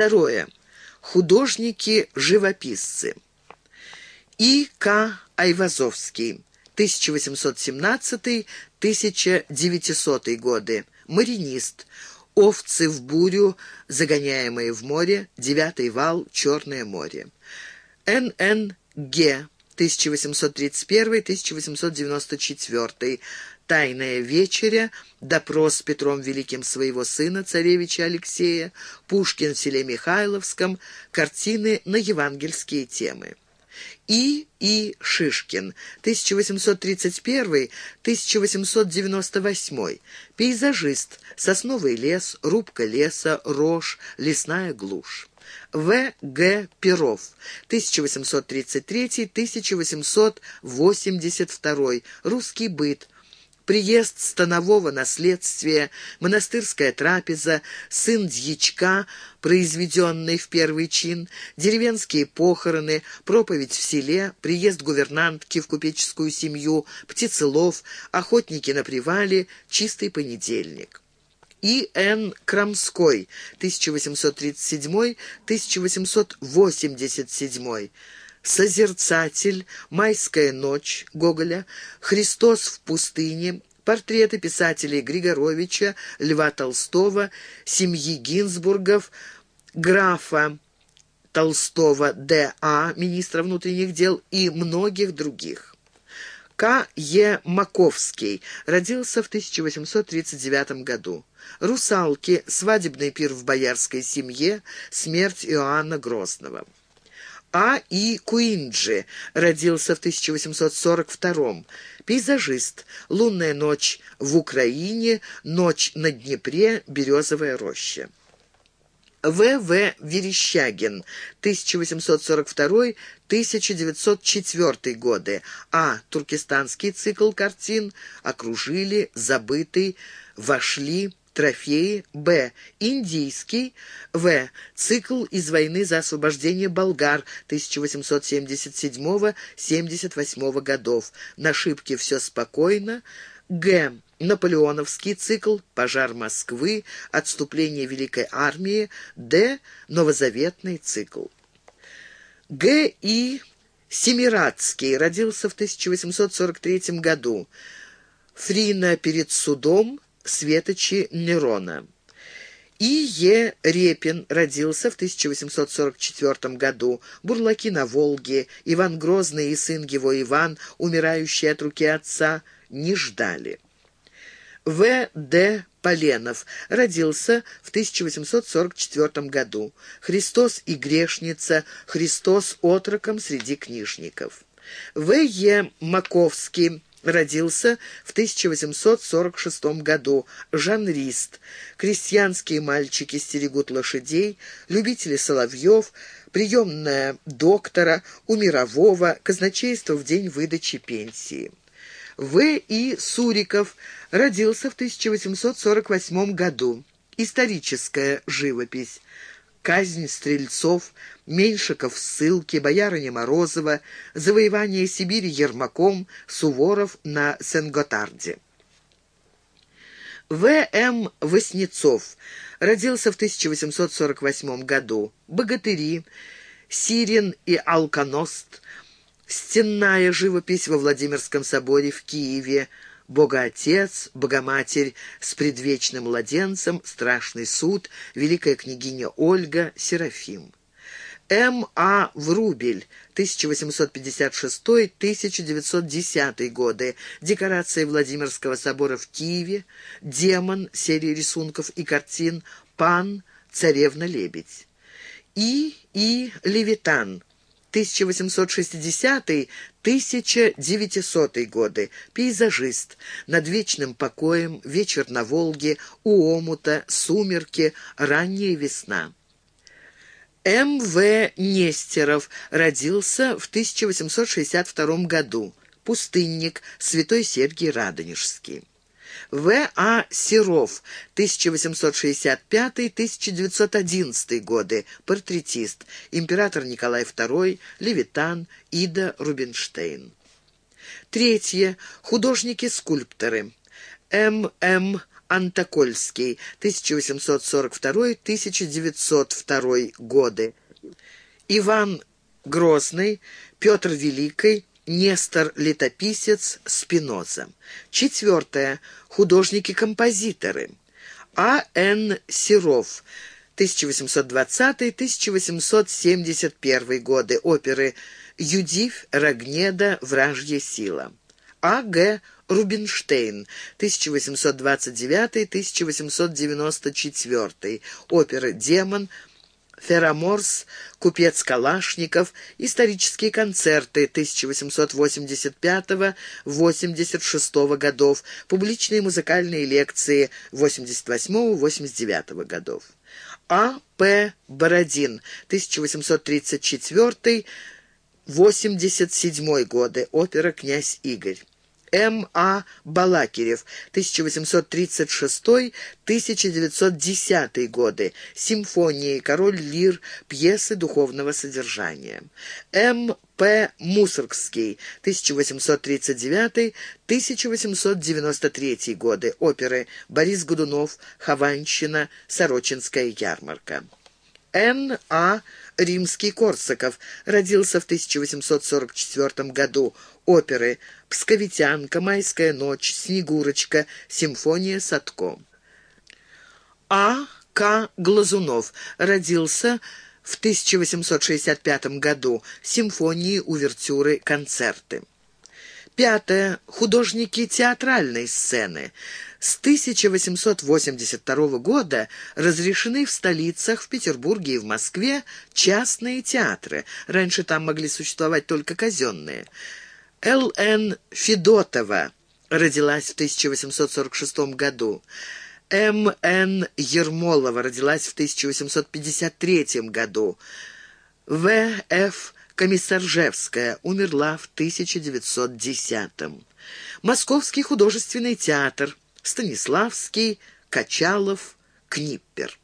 Второе. Художники-живописцы. И. К. Айвазовский. 1817-1900 годы. Маринист. Овцы в бурю, загоняемые в море, девятый вал, Черное море. Н. Н. Г. 1831-1894. «Тайная вечеря», допрос Петром Великим своего сына, царевича Алексея, Пушкин в селе Михайловском, картины на евангельские темы. И. И. Шишкин, 1831-1898, пейзажист, сосновый лес, рубка леса, рожь, лесная глушь. В. Г. Перов, 1833-1882, русский быт, приезд станового наследствия, монастырская трапеза, сын дьячка, произведенный в первый чин, деревенские похороны, проповедь в селе, приезд гувернантки в купеческую семью, птицелов, охотники на привале, чистый понедельник. И. Н. Крамской, 1837-1887, «Созерцатель», «Майская ночь» Гоголя, «Христос в пустыне», портреты писателей Григоровича, Льва Толстого, семьи Гинзбургов, графа Толстого Д.А., министра внутренних дел и многих других. К. Е. Маковский родился в 1839 году. «Русалки», «Свадебный пир в боярской семье», «Смерть Иоанна Грозного». А. И. Куинджи родился в 1842 Пейзажист. «Лунная ночь в Украине», «Ночь на Днепре», «Березовая роща». В. В. Верещагин, 1842-1904 годы. А. Туркестанский цикл картин «Окружили», «Забытый», «Вошли», Трофеи. Б. Индийский. В. Цикл из войны за освобождение болгар 1877-78 годов. На шибке все спокойно. Г. Наполеоновский цикл «Пожар Москвы», «Отступление Великой Армии», Д. Новозаветный цикл. Г. И. Семирадский родился в 1843 году. Фрина перед судом, Светочи Нерона. И. Е. Репин родился в 1844 году. Бурлаки на Волге, Иван Грозный и сын его Иван, умирающий от руки отца, не ждали. В. Д. Поленов родился в 1844 году. Христос и грешница, Христос отроком среди книжников. В. Е. Маковский Родился в 1846 году. Жанрист. Крестьянские мальчики стерегут лошадей, любители соловьев, приемная доктора, у мирового, казначейство в день выдачи пенсии. В. И. Суриков родился в 1848 году. Историческая живопись казнь стрельцов, Меньшиков в ссылке, боярыня Морозова, завоевание Сибири Ермаком, Суворов на Сен-Готарде. В. М. Васнецов родился в 1848 году. Богатыри, Сирин и Алконост, стенная живопись во Владимирском соборе в Киеве, Богоотец, Богоматерь с предвечным младенцем, Страшный суд, Великая княгиня Ольга, Серафим. М. А. Врубель, 1856-1910 годы, декорации Владимирского собора в Киеве, Демон, серия рисунков и картин, Пан, Царевна-лебедь. И. И. Левитан, 1860-1900 годы. Пейзажист. Над вечным покоем, вечер на Волге, у омута, сумерки, ранняя весна. М.В. Нестеров родился в 1862 году. Пустынник, святой Сергий Радонежский. В. А. Серов, 1865-1911 годы, портретист, император Николай II, Левитан, Ида Рубинштейн. Третье. Художники-скульпторы. М. М. Антокольский, 1842-1902 годы. Иван Грозный, Петр Великий, Нестор Летописец, Спиноза. Четвертое. Художники-композиторы. А. Н. Серов, 1820-1871 годы. Оперы «Юдив», «Рогнеда», «Вражья сила». А. Г. Рубинштейн, 1829-1894. Оперы «Демон», Фероморс, купец Калашников, исторические концерты 1885-86 годов, публичные музыкальные лекции 88-89 годов. А. П. Бородин, 1834-87 годы, опера «Князь Игорь». М. А. Балакирев, 1836-1910 годы, симфонии, король лир, пьесы духовного содержания. М. П. Мусоргский, 1839-1893 годы, оперы Борис Годунов, Хованщина, Сорочинская ярмарка. Н. А. Римский-Корсаков родился в 1844 году. Оперы «Псковитянка», «Майская ночь», «Снегурочка», «Симфония Садко». А. К. Глазунов родился в 1865 году. Симфонии, увертюры, концерты. Пятое. Художники театральной сцены. С 1882 года разрешены в столицах, в Петербурге и в Москве частные театры. Раньше там могли существовать только казенные. Л.Н. Федотова родилась в 1846 году. М.Н. Ермолова родилась в 1853 году. В.Ф. Комиссаржевская умерла в 1910 -м. Московский художественный театр, Станиславский, Качалов, Книппер.